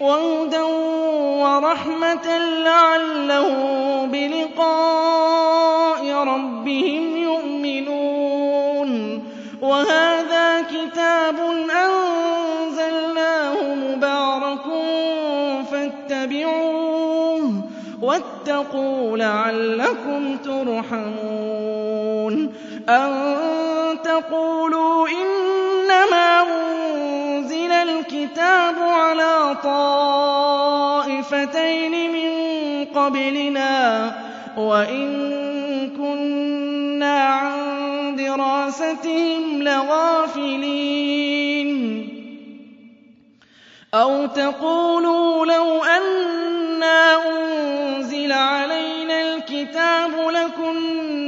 وَهُدًى وَرَحْمَةً لَّعَلَّهُم بِلِقَاءِ رَبِّهِمْ يُؤْمِنُونَ وَهَٰذَا كِتَابٌ أَنزَلْنَاهُ مُبَارَكٌ فَاتَّبِعُوهُ وَاتَّقُوا لَعَلَّكُمْ تُرْحَمُونَ أَن تَقُولُوا إِنَّمَا أُنزِلَ الْكِتَابُ عَلَىٰ طَائِفَتَيْنِ مِن قَبْلِنَا وَإِن كُنَّا عَن دِرَاسَتِهِمْ لَغَافِلِينَ. أَوْ تَقُولُوا لَوْ أَنَّا أُنزِلَ عَلَيْنَا الْكِتَابُ لَكُنَّا